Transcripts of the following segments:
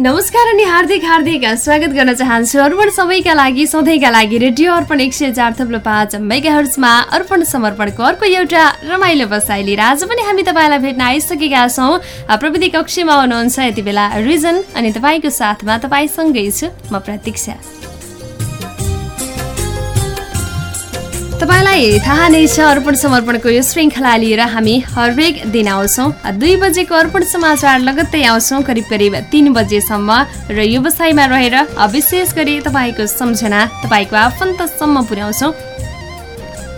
नमस्कार अनि हार्दिक हार्दिक स्वागत गर्न चाहन्छु अर्पण सबैका लागि सधैँका लागि रेडियो अर्पण एक सय चार थप्लो पाँच मेगा हर्समा अर्पण समर्पणको अर्को एउटा रमाइलो बसाइ लिएर आज पनि हामी तपाईँलाई भेट्न आइसकेका छौँ। प्रविधि कक्षमा हुनुहुन्छ यति बेला रिजन अनि तपाईँको साथमा तपाईँसँगै छु। म प्रतीक्षा। तपाईँलाई थाहा नै छ अर्पण समर्पणको यो श्रृङ्खला लिएर हामी हरेक दिन आउँछौँ। दुई बजेको अर्पण समाचार लगत्तै आउँछौँ करिब करिब तिन बजेसम्म। र व्यवसायमा रहेर विशेष गरी तपाईँको सम्झना तपाईँको आफन्तसम्म पुर्याउँछौँ।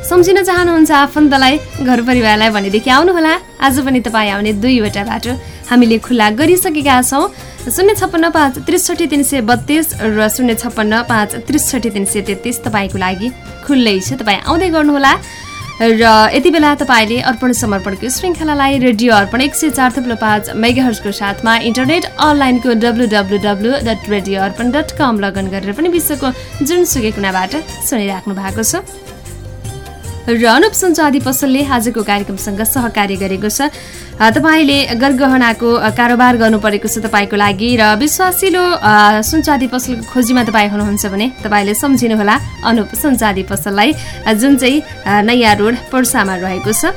सम्झिन चाहनुहुन्छ आफन्तलाई घर परिवारलाई भनेदेखि आउनुहोला। आज पनि तपाईँ आउने दुईवटा बाटो हामीले खुल्ला गरिसकेका छौँ। शून्य छप्पन्न पाँच त्रिसठी तिन सय बत्तिस र शून्य छप्पन्न पाँच त्रिसठी तिन सय तेत्तिस तपाईँको लागि खुल्लै छ। तपाईँ आउँदै गर्नुहोला। र यति बेला तपाईँले अर्पण समर्पणको श्रृङ्खलालाई रेडियो अर्पण एक सय चार थप्लो पाँच मेगाहर्सको साथमा इन्टरनेट अनलाइनको W W W dot radio Arpan dot com log on गरेर पनि विश्वको जुनसुकै कुनाबाट सुनिराख्नु भएको छ। र अनुप सञ्चादी पसलले आजको कार्यक्रमसँग सहकार्य गरेको छ। तपाईँले गरगहनाको कारोबार गर्नु परेको छ तपाईँको लागि र विश्वासिलो सुनचादी पसलको खोजीमा तपाईँ हुनुहुन्छ भने तपाईँले सम्झिनुहोला अनुप सुनचादी पसललाई जुन चाहिँ नयाँ रोड पर्सामा रहेको छ।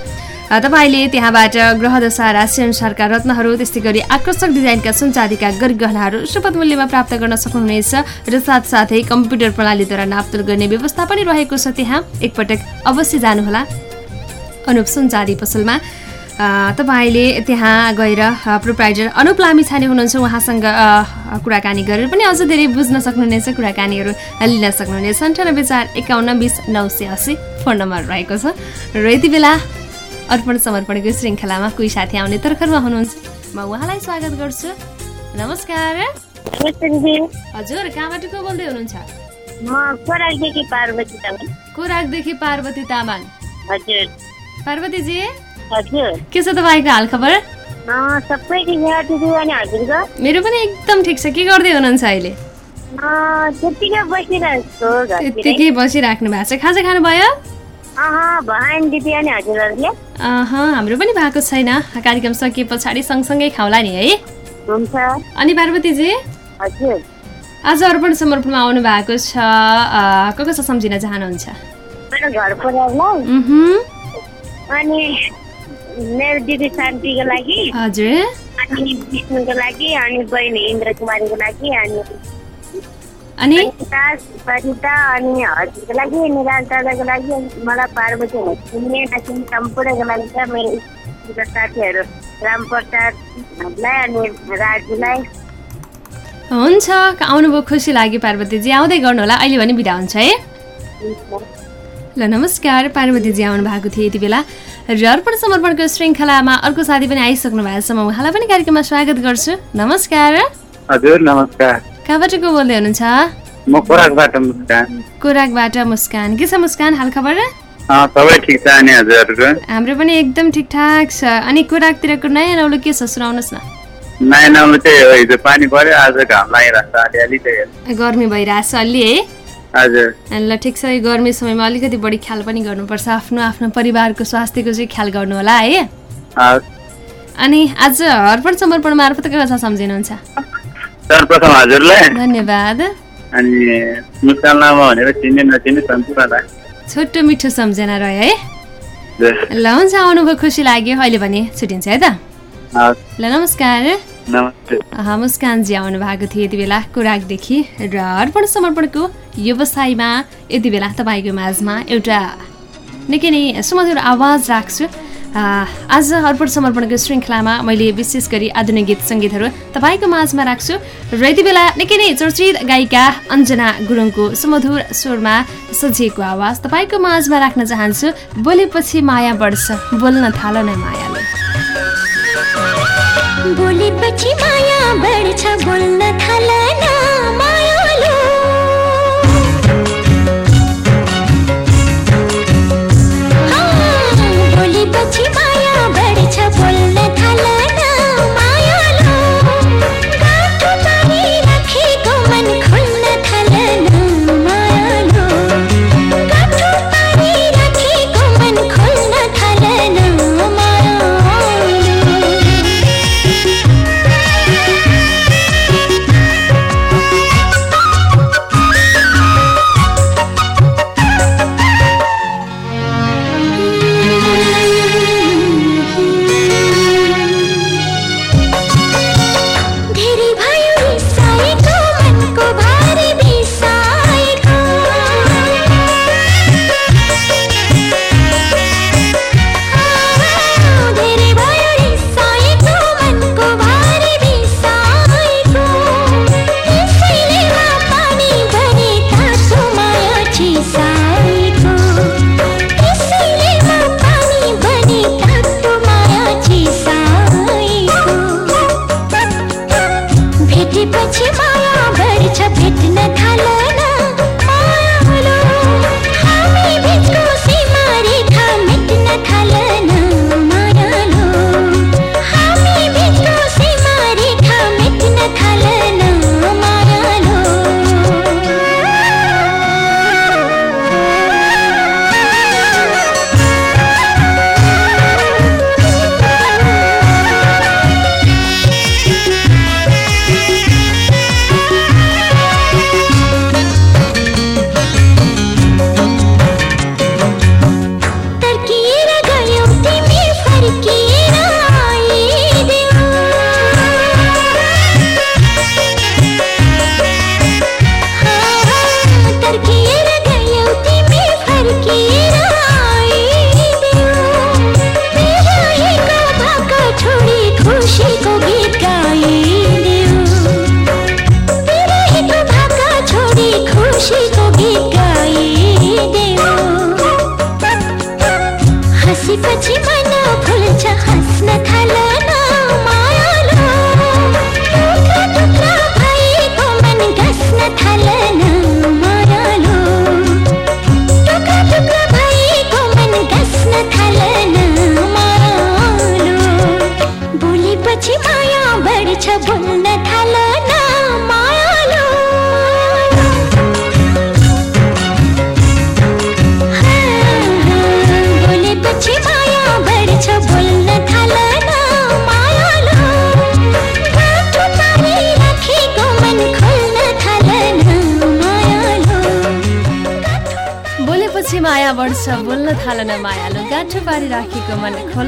तपाईँले त्यहाँबाट ग्रहदशा राशिअनुसारका रत्नहरू त्यस्तै गरी आकर्षक डिजाइनका सुनचादीका गरगहनाहरू सुपथ मूल्यमा प्राप्त गर्न सक्नुहुनेछ र साथसाथै कम्प्युटर प्रणालीद्वारा नापतोल गर्ने व्यवस्था पनि रहेको छ त्यहाँ। एकपटक अवश्य जानुहोला। अनुप सुनचादी पसलमा। तपाईँले त्यहाँ गएर प्रोप्राइटर अनुप लामी छाने हुनुहुन्छ। उहाँसँग कुराकानी गरेर पनि अझ धेरै बुझ्न सक्नुहुनेछ। कुराकानीहरू लिन सक्नुहुनेछ। अन्ठानब्बे चार एकाउन्न बिस नौ सय असी फोन नम्बर रहेको छ। र यति बेला अर्पण समर्पणको श्रृङ्खलामा कोही साथी आउने तर्खरमा हुनुहुन्छ। म उहाँलाई स्वागत गर्छु। नमस्कार। हजुर कहाँबाट को बोल्दै हुनुहुन्छ? कोराकदेखि पार्वती तामाङ। हजुर। पार्वतीजी? के छ तपाईँको हाल खबर मेरो पनि एकदम ठिक छ। के गर्दै हुनुहुन्छ अहिले? त्यतिकै बसिराख्नु भएको छ। खाजा खानुभयो? हाम्रो पनि भएको छैन। कार्यक्रम सकिए पछाडि सँगसँगै खाउला नि है। अनि पार्वतीजी? आज अर्पण समर्पणमा आउनु भएको छ। को कसो सम्झिन चाहनुहुन्छ? अनि मेरो दिदी शान्तिको लागि। हजुर। अनि विष्णुको लागि अनि बहिनी इन्द्र कुमारीको लागि अनि अनि? सरिता सरिता अनि हजुरको लागि निराज दादाको लागि अनि मलाई पार्वती चिन्ने नचिन्ने सम्पूर्णको लागि छ मेरो स्कुलका साथीहरू रामप्रसादलाई अनि राजुलाई। हुन्छ आउनुभयो खुसी लाग्यो पार्वतीजी। आउँदै गर्नुहोला अहिले भने बिदा हुन्छ है? ल नमस्कार पार्वतीजी आउनु भएको थियो यति बेला। र अर्पण समर्पणको श्रृङ्खलामा अर्को साथी पनि आइसक्नु भएको छ म उहाँलाई पनि कार्यक्रममा स्वागत गर्छु। नमस्कार। हजुर नमस्कार। कहाँबाट को बोल्दै हुनुहुन्छ? म खोराकबाट मुस्कान। कोराकबाट मुस्कान। के छ मुस्कान? हालखबर सबै ठिक छ अनि हजुरहरूको हाम्रो पनि एकदम ठिकठाक छ। अनि कोराकतिरको नयाँ नौलो के छ? सुनाउनुहोस् न। नयाँ नौलो चाहिँ हो हिजो पानी पऱ्यो आज घाम लागिरहेको छ अलिअलि चाहिँ। गर्मी भइरहेछ अलि है? हजुर। ल ठिक छ यो गर्मी समयमा अलिकति बढी ख्याल पनि गर्नुपर्छ। आफ्नो आफ्नो परिवारको स्वास्थ्यको चाहिँ ख्याल गर्नु होला है। अनि आज अर्पण समर्पण मार्फत के कथा सम्झिनुहुन्छ? सर्वप्रथम हजुरलाई धन्यवाद। अनि मुस्कान लामा भनेर चिन्ने नचिन्ने सम्पूर्णलाई छोटो मिठो सम्झना रह्यो है। ल हुन्छ आउनुभयो खुसी लाग्यो अहिले भने छुट्टिन्छ है त। ल नमस्कार। मुस्कानजी आउनु भएको थियो यति बेला कोराकदेखि र अर्पण समर्पणको व्यवसायमा यति बेला तपाईँको माझमा एउटा निकै नै सुमधुर आवाज राख्छु। आज अर्पण समर्पणको श्रृङ्खलामा मैले विशेष गरी आधुनिक गीत सङ्गीतहरू तपाईँको माझमा राख्छु। र यति बेला निकै नै चर्चित गायिका अञ्जना गुरुङको सुमधुर स्वरमा सजिएको आवाज तपाईँको माझमा राख्न चाहन्छु। बोलेपछि माया बढ्छ बोल्न थाल नै मायाले। बोलेपछि माया बढ्छ बोल्न थाल बोलेपछि माया बढ्छ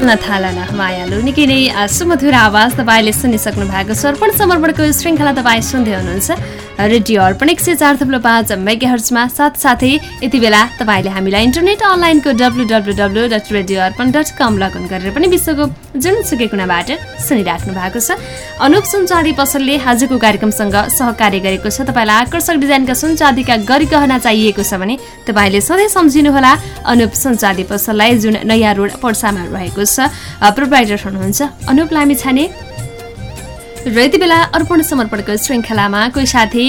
खोल्न थालन मायालु निकै नै सुमधुर आवाज तपाईँले सुनिसक्नु भएको छ। अर्पण समर्पणको श्रृङ्खला तपाईँ सुन्दै हुनुहुन्छ। रेडियो अर्पण एक सय चार थप्लो पाँच मेगाहर्चमा साथसाथै यति बेला तपाईँले हामीलाई इन्टरनेट अनलाइनको W W W dot radio Arpan dot com log in गरेर पनि विश्वको जुनसुकै कुनाबाट सुनिराख्नु भएको छ। अनुप सुनचाँदी पसलले आजको कार्यक्रमसँग सहकार्य गरेको छ। तपाईँलाई आकर्षक डिजाइनका सुनचाँदीका गरिगहना चाहिएको छ भने तपाईँले सधैँ सम्झिनुहोला। अनुप सुनचाँदी पसललाई जुन नयाँ रोड पर्सामा रहेको छ प्रोभाइडर हुनुहुन्छ। अनुप लामी छाने र यति बेला अर्पण समर्पणको श्रृङ्खलामा कोही साथी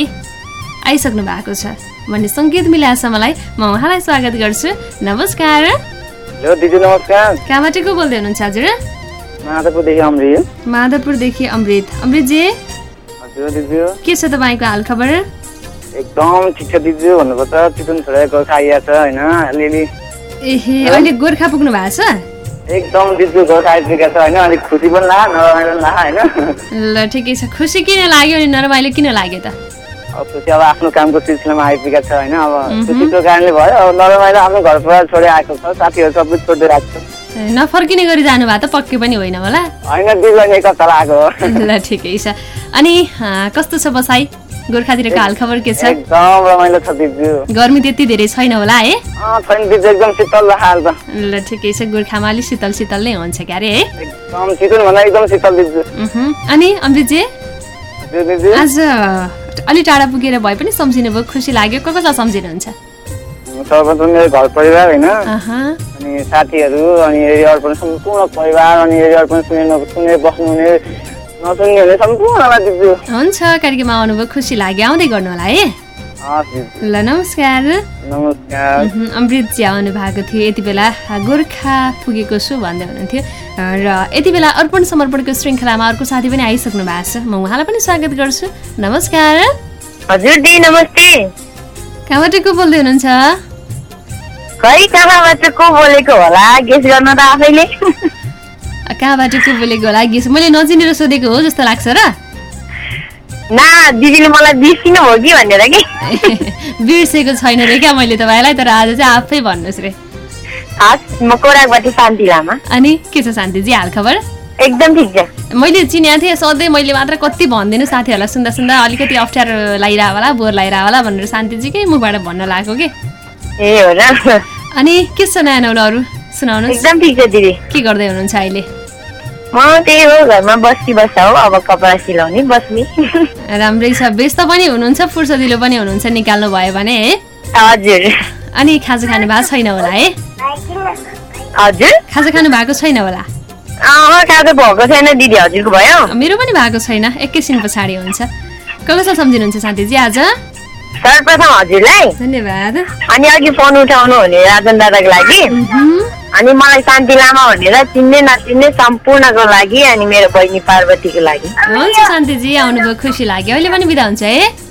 आइसक्नु भएको छ। भन्ने सङ्केत मिलाएछ मलाई म उहाँलाई स्वागत गर्छु। नमस्कार। हेलो दिदी नमस्कार। कहाँबाट को बोल्दै हुनुहुन्छ हजुर? माधवपुरदेखि अमृत। अमृतजी? के छ तपाईँको हालखबर एकदम ठिक छ दिदी। भन्नुपर्छ चितुन छोडेको खाइया छ होइन अलिअलि। एहे अहिले गोर्खा पुग्नु भएको छ? एकदम दिदी घर आइपुगेको छ होइन? अलिक खुसी पनि ला नरमाइलो पनि ला होइन? ल ठिकै छ। खुसी किन लाग्यो अनि नरमाइलो किन लाग्यो त? खुसी अब आफ्नो कामको सिलसिलामा आइपुगेको छ होइन? अब खुसीको कारणले भयो। अब नरमाइलो आफ्नो घर परिवार छोडेर आएको छ साथीहरू सबै छोडेर आएको छ। नफर्किने गरी जानु भएको त पक्कै पनि होइन होला। होइन दिदी आएको हो। ल ठिकै छ। अनि कस्तो छ बसाइ गोर्खातिरको हालखबर के छ? गर्मी त्यति धेरै छैन होला है? अँ छैन दिदी एकदम शीतल हाल त। ल ठिकै छ गोर्खामा अलिक शीतल शीतल नै हुन्छ क्यारे है? एकदम चितुन भन्दा एकदम शीतल दिदी। उहुँ। अनि अमृतजी आज अलि टाढा पुगेर भए पनि सम्झिनु भयो खुसी लाग्यो। को कसलाई सम्झिनुहुन्छ? सर्वप्रथम मेरो घर परिवार होइन। अनि साथीहरू अनि अर्पण सम्पूर्ण परिवार अनि अर्पण सुनेर सुनेर बस्नुहुने हुन्छ कार्यक्रममा आउनुभयो खुसी लाग्यो आउँदै गर्नु होला है। ल नमस्कार। अमृतजी आउनु भएको थियो यति बेला गोर्खा पुगेको छु भन्दै हुनुहुन्थ्यो। र यति बेला अर्पण समर्पणको श्रृङ्खलामा अर्को साथी पनि आइसक्नु भएको छ। म उहाँलाई पनि स्वागत गर्छु। नमस्कार। हजुर दी नमस्ते। कहाँबाट को बोल्दै हुनुहुन्छ? खै कहाँबाट को बोलेको होला? गेस गर्न त आफैले। कहाँबाट को बोलेको होला? मैले नचिनेर सोधेको हो जस्तो लाग्छ र। ना दिदीले मलाई बिर्सिनु हो कि भनेर कि? बिर्सेको छैन रे क्या मैले तपाईँलाई तर आज चाहिँ आफै भन्नुहोस् रे। हस् म कोराकबाट शान्ति लामा। अनि के छ शान्तिजी हालखबर एकदम ठिक छ। मैले चिनेको थिएँ सधैँ मैले मात्र कति भन्दिनँ साथीहरूलाई सुन्दा सुन्दा अलिकति अप्ठ्यारो लागिरह होला बोर लागिरह होला भनेर शान्तिजीकै मुखबाट भन्न लागेको कि? ए हो र। अनि के छ नयाँ नौलो अरू सुनाउनुहोस्। एकदम ठिक छ दिदी। के गर्दै हुनुहुन्छ अहिले? म त्यही हो घरमा बस्ती बस्छ हो अब कपडा सिलाउने बस्ने राम्रै छ व्यस्त पनि हुनुहुन्छ फुर्सदिलो पनि हुनुहुन्छ निकाल्नु भयो भने है? हजुर। अनि खाजा खानु भएको छैन होला है? हजुर। खाजा खानु भएको छैन होला? खाएको भएको छैन दिदी हजुरको भयो। मेरो पनि भएको छैन एकैछिन पछाडि हुन्छ। कसलाई सम्झिनुहुन्छ शान्तिजी आज? सर्वप्रथम हजुरलाई। धन्यवाद। अनि अघि फोन उठाउनु हुने राजन दादाको लागि। अनि मलाई शान्ति लामा भनेर चिन्ने नचिन्ने सम्पूर्णको लागि अनि मेरो बहिनी पार्वतीको लागि। हुन्छ शान्तिजी आउनुभयो खुसी लाग्यो। अहिले पनि बिदा हुन्छ है?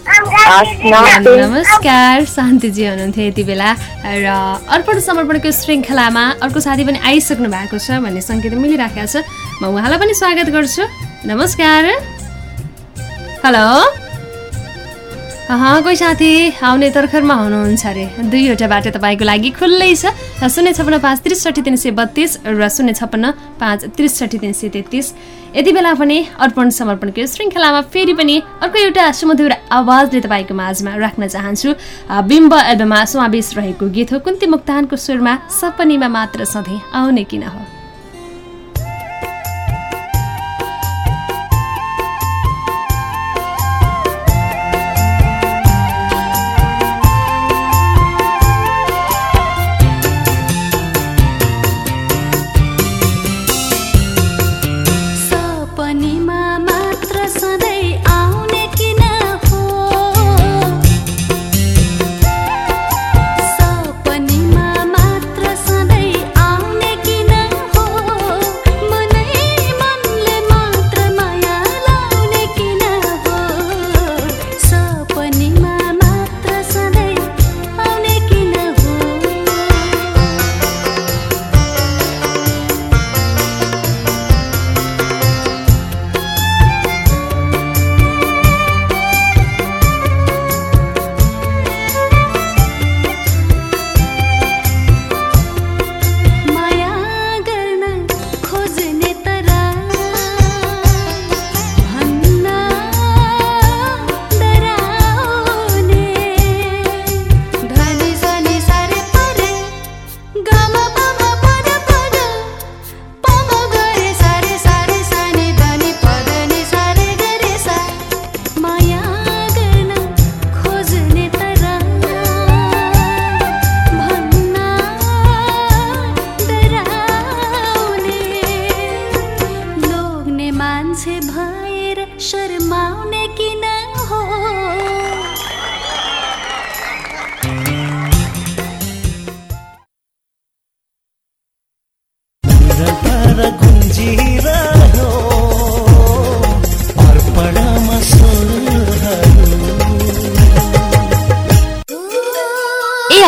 नमस्कार शान्तिजी हुनुहुन्थ्यो यति बेला। र अर्पण समर्पणको श्रृङ्खलामा अर्को साथी पनि आइसक्नु भएको छ भन्ने सङ्केत मिलिराखेको छ। म उहाँलाई पनि स्वागत गर्छु। नमस्कार। हेलो। कोही साथी आउने तर्खरमा हुनुहुन्छ अरे। दुईवटा बाटो तपाईँको लागि खुल्लै छ। शून्य छपन्न पाँच त्रिसठी तिन सय बत्तिस र शून्य छपन्न पाँच त्रिसठी तिन सय तेत्तिस। यति बेला पनि अर्पण समर्पणको श्रृङ्खलामा फेरि पनि अर्को एउटा सुमधुर आवाजले तपाईँको माझमा राख्न चाहन्छु। बिम्ब एल्बममा समावेश रहेको गीत हो। कुन्ती मुक्तानको स्वरमा सपनीमा मात्र सधैँ आउने किन हो?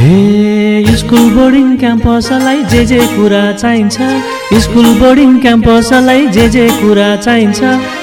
स्कुल बोर्डिङ क्याम्पसलाई जे जे कुरा चाहिन्छ। स्कुल बोर्डिङ क्याम्पसलाई जे जे कुरा चाहिन्छ।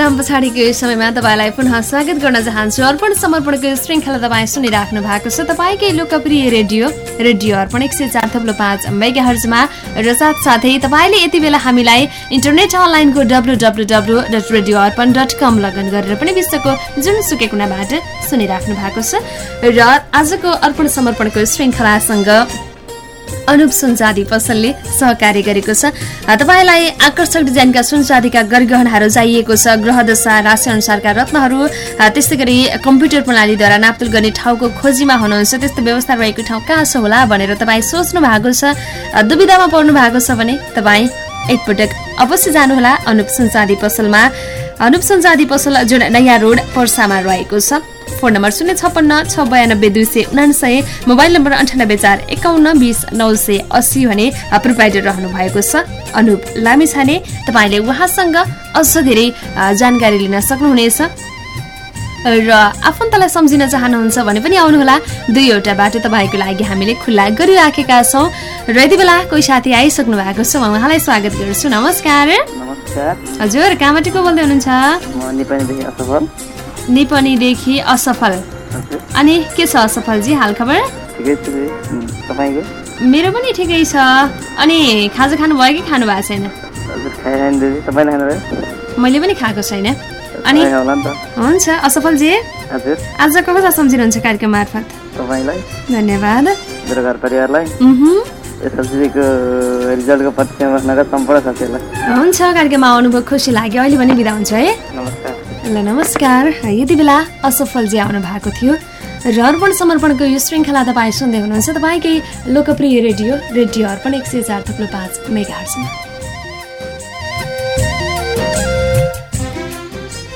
विश्राम पछाडिको यो समयमा तपाईँलाई पुनः स्वागत गर्न चाहन्छु। अर्पण समर्पणको श्रृङ्खला तपाईँ सुनिराख्नु भएको छ। तपाईँकै लोकप्रिय रेडियो रेडियो अर्पण एक सय चार थप्लो पाँच मेगा हर्जमा र साथसाथै तपाईँले यति बेला हामीलाई इन्टरनेट अनलाइनको W W W dot radio Arpan dot com login गरेर पनि विश्वको जुनसुकै कुनाबाट सुनिराख्नु भएको छ। र आजको अर्पण समर्पणको श्रृङ्खलासँग अनुप सुनचाँदी पसलले सहकार्य गरेको छ। तपाईँलाई आकर्षक डिजाइनका सुनचाँदीका गरगहनाहरू चाहिएको छ। ग्रहदशा राशि अनुसारका रत्नहरू त्यस्तै गरी कम्प्युटर प्रणालीद्वारा नाप्तुल गर्ने ठाउँको खोजीमा हुनुहुन्छ। त्यस्तो व्यवस्था रहेको ठाउँ कहाँ छ होला भनेर तपाईँ सोच्नु भएको छ। दुविधामा पर्नु भएको छ भने तपाईँ एकपटक अवश्य जानुहोला। अनुप सुनचाँदी पसलमा। अनुप सुनचाँदी पसल जुन नयाँ रोड पर्सामा रहेको छ। फोन नम्बर शून्य छप्पन्न छ बयानब्बे दुई सय उनासय मोबाइल नम्बर अन्ठानब्बे चार एकाउन्न बिस नौ सय अस्सी भने प्रोभाइडर रहनु भएको छ। अनुप लामिछाने तपाईँले उहाँसँग अझ धेरै जानकारी लिन सक्नुहुनेछ। र आफन्तलाई सम्झिन चाहनुहुन्छ भने पनि आउनुहोला। दुईवटा बाटो तपाईँको लागि हामीले खुल्ला गरिराखेका छौँ। र यति बेला कोही साथी आइसक्नु भएको छ म उहाँलाई स्वागत गर्छु। नमस्कार। हजुर कहाँबाट को बोल्दै हुनुहुन्छ? म नेपालीदेखि असफल। निपनीदेखि असफल। अनि के छ असफलजी हाल खबर? मेरो पनि ठिकै छ। अनि खाजा खानु भयो कि खानु भएको छैन खानुभयो? मैले पनि खाएको छैन। अनि हुन्छ असफलजी। आज कसलाई सम्झिनुहुन्छ कार्यक्रम मार्फत? धन्यवाद। मेरो घर परिवारलाई। एसएलसीको रिजल्टको प्रतीक्षामा बस्नका सम्पूर्ण साथीहरूलाई। हुन्छ कार्यक्रममा आउनुभयो खुसी लाग्यो। अहिले पनि बिदा हुन्छ है। नमस्कार। ल नमस्कार। यति बेला असफलजी आउनु भएको थियो। र अर्पण समर्पणको यो श्रृङ्खला तपाईँ सुन्दै हुनुहुन्छ। तपाईँकै लोकप्रिय रेडियो रेडियो अर्पण एक सय चार थप्लो पाँच मेगा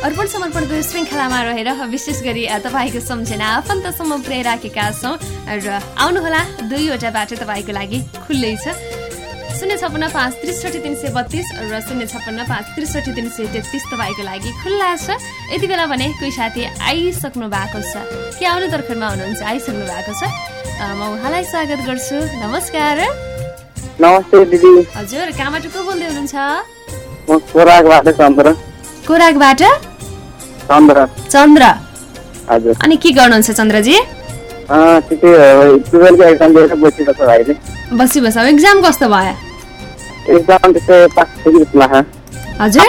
अर्पण समर्पणको श्रृङ्खलामा रहेर विशेष गरी तपाईँको सम्झना आफन्तसम्म पुर्याइराखेका छौँ। र आउनुहोला दुईवटा बाटो तपाईँको लागि खुल्लै छ। शून्य छप्पन्न पाँच त्रिसठी तिन सय बत्तिस र शून्य छप्पन्न पाँच त्रिसठी तिन सय तेत्तिस तपाईँको लागि खुल्ला छ। यति बेला भने कोही साथी आइसक्नु भएको छ। के आउने तर्खरमा हुनुहुन्छ? आइसक्नु भएको छ। म उहाँलाई स्वागत गर्छु। नमस्कार। नमस्ते दिदी। हजुर कहाँबाट को बोल्दै हुनुहुन्छ? कोराकबाट चन्द्र। चन्द्र। हजुर। अनि के गर्नुहुन्छ चन्द्रजी? बसी बस अब एक्जाम कस्तो भयो? एक्जाम हजुर।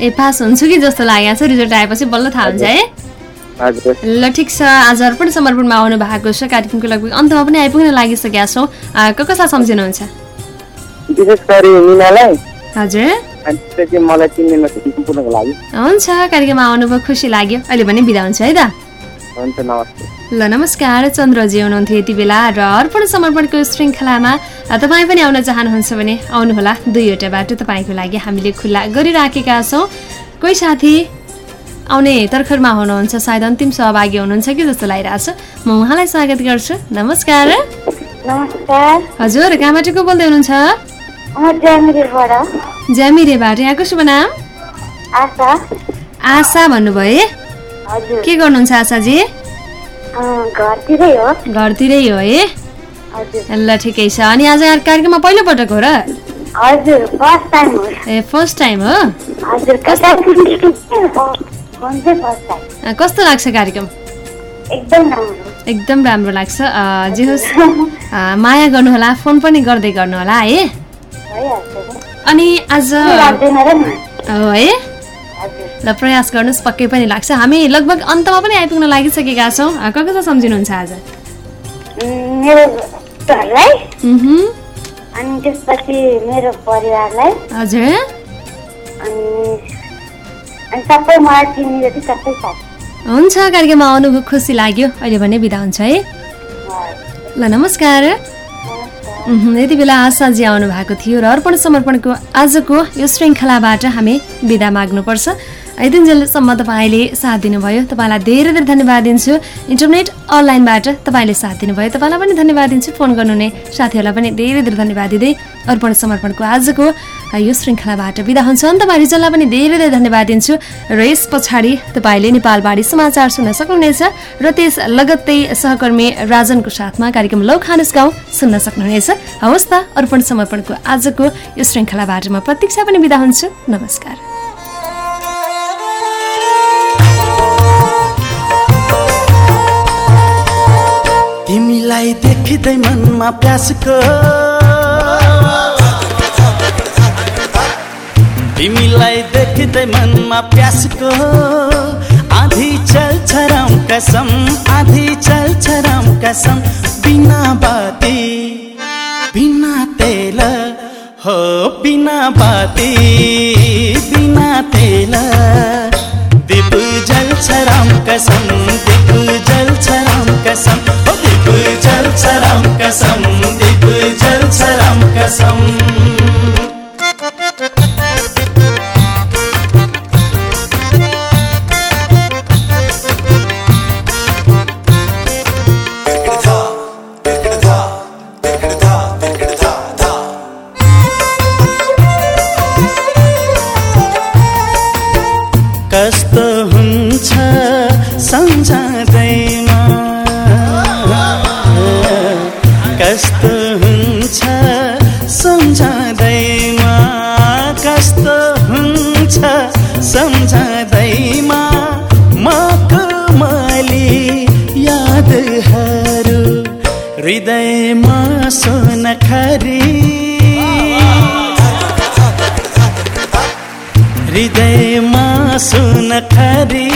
ए पास हुन्छु कि जस्तो लागेको छ रिजल्ट आएपछि बल्ल थाहा हुन्छ है? ल ठिक छ आज अर्पण समर्पणमा आउनु भएको छ कार्यक्रमको लगभग अन्तमा पनि आइपुग्न लागिसकेका छौँ। कसलाई सम्झिनुहुन्छ? विशेष गरी मिनालाई। हजुर। अनि त्यसपछि मलाई तिन दिनमा छुट्टी सम्पूर्णको लागि। हुन्छ कार्यक्रममा आउनुभयो खुसी लाग्यो। अहिले भने बिदा हुन्छ है त? हुन्छ नमस्ते। ल नमस्कार चन्द्रजी हुनुहुन्थ्यो यति बेला र अर्पण समर्पणको श्रृङ्खलामा। तपाईँ पनि आउन चाहनुहुन्छ भने आउनुहोला दुईवटा बाटो तपाईँको लागि हामीले खुल्ला गरिराखेका छौँ। कोही साथी आउने तर्खरमा हुनुहुन्छ सायद अन्तिम सहभागी हुनुहुन्छ कि जस्तो लागिरहेछ। म उहाँलाई स्वागत गर्छु। नमस्कार। नमस्कार। हजुर कहाँबाट को बोल्दै हुनुहुन्छ? ज्यामिरेबाट यहाँको शुभ नाम? आशा। भन्नुभयो के गर्नुहुन्छ आशाजी? घरतिरै हो। घरतिरै हो ल ठिकै छ। अनि आज यहाँ कार्यक्रममा पहिलोपटक हो र? ए फर्स्ट टाइम हो? कस्तो लाग्छ कार्यक्रम? एकदम राम्रो। लाग्छ। जे होस् माया गर्नुहोला फोन पनि गर्दै गर्नुहोला है अनि आज? हो ल प्रयास गर्नुहोस् पक्कै पनि लाग्छ। हामी लगभग अन्तमा पनि आइपुग्न लागिसकेका छौँ। कसलाई सम्झिनुहुन्छ आज? अनि त्यसपछि मेरो परिवारलाई हजुर। अनि अनि सबै मलाई चिन्ने जति सबै साथी हुन्छ कार्यक्रममा आउनुभयो खुसी लाग्यो। अहिले भने बिदा हुन्छ है। ल नमस्कार। यति बेला आशाजी आउनु भएको थियो र अर्पण समर्पणको आजको यो श्रृङ्खलाबाट हामी बिदा माग्नुपर्छ। यतिन्जेलसम्म तपाईँले साथ दिनुभयो तपाईँलाई धेरै धेरै धन्यवाद दिन्छु इन्टरनेट अनलाइनबाट तपाईँले साथ दिनुभयो तपाईँलाई पनि धन्यवाद दिन्छु फोन गर्नुहुने साथीहरूलाई पनि धेरै धेरै धन्यवाद दिँदै अर्पण समर्पणको आजको यो श्रृङ्खलाबाट बिदा हुन्छ अन्तमा रिजललाई पनि धेरै धेरै धन्यवाद दिन्छु र यस पछाडि तपाईँले नेपालबारी समाचार सुन्न सक्नुहुनेछ र त्यस लगत्तै सहकर्मी राजनको साथमा कार्यक्रम लौ खानुस गाउँ सुन्न सक्नुहुनेछ हवस् त अर्पण समर्पणको आजको यो श्रृङ्खलाबाट म प्रतीक्षा पनि बिदा हुन्छु नमस्कार तिमीलाई देखिँदै मनमा प्यासको तिमीलाई देखिँदै मनमा प्यासको आधी चल्छ राम कसम आधी चल्छ राम कसम बिना बाती बिना तेल हो बिना बाती बिना तेल। दीप जल्छ राम कसम दीप राम कसम दीप जल्छ राम कसम दीप जल्छ राम कसम। हुन्छ सम्झँदैमा मकमली यादहरू हृदयमा सोन खरी। हृदयमा सुन खरी।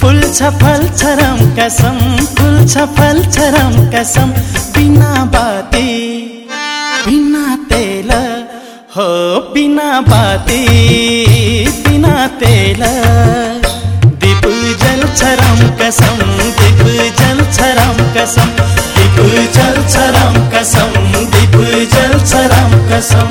फुल छ फल छ राम कसम फुल छ फल छ राम कसम बिना बाती बिना तेल हो बिना बाती बिना तेल। दीप जल छ राम कसम दीप जल छ राम कसम दीप जल छ राम कसम दीप जल छ राम कसम